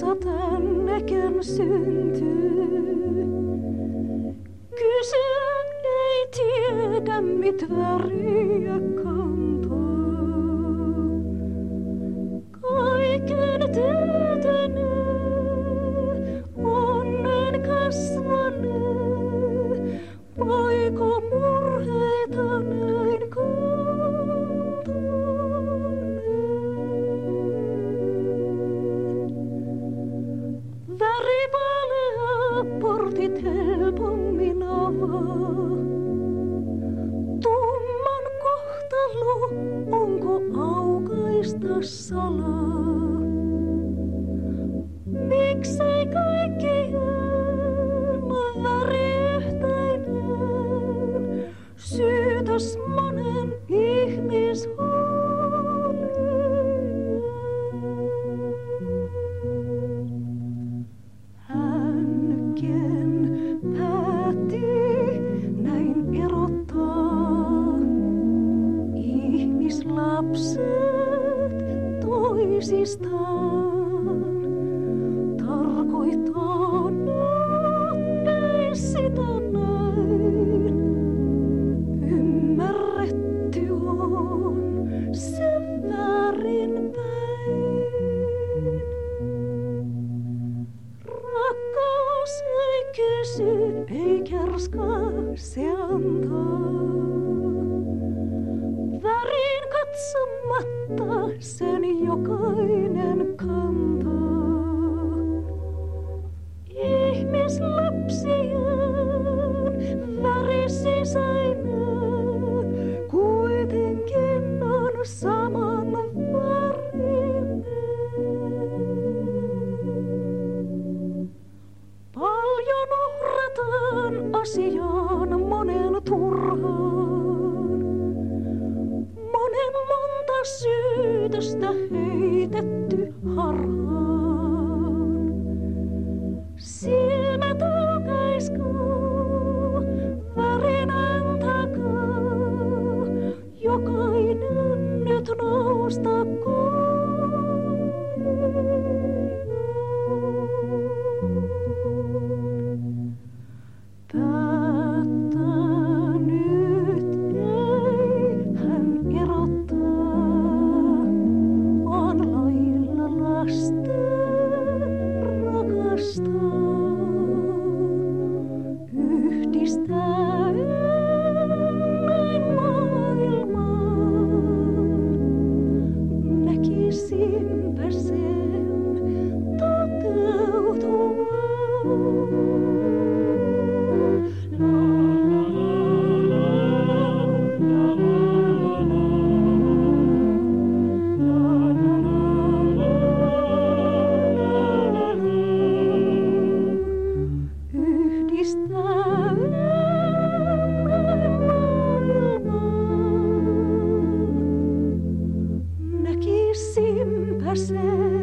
kansa tännekin syntyy. Kysyä ei tiedä, mit väriä Portit helpommin avaa. Tumman kohtalo, onko aukaista salaa? Miksei kaikki on väriyhtäinen? Syytäs monen ihmishuoleen. Ihmislapset toisistaan. Tarkoittaa sitä näin. Ymmärretty on se väärinpäin. Rakkaus ei kysy, ei kerskaa se antaa. Katsomatta sen jokainen kantaa. Ihmislapsien väri sisäinen kuitenkin on saman värinen. Paljon uhrataan asiaan syytöstä heitetty harhaan. Silmät aukaiskoo värinän takaa. Jokainen nyt noustakoon. yourself.